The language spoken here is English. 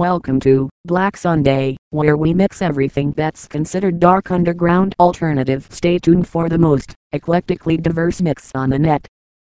Welcome to Black Sunday, where we mix everything that's considered dark underground alternative. Stay tuned for the most eclectically diverse mix on the net.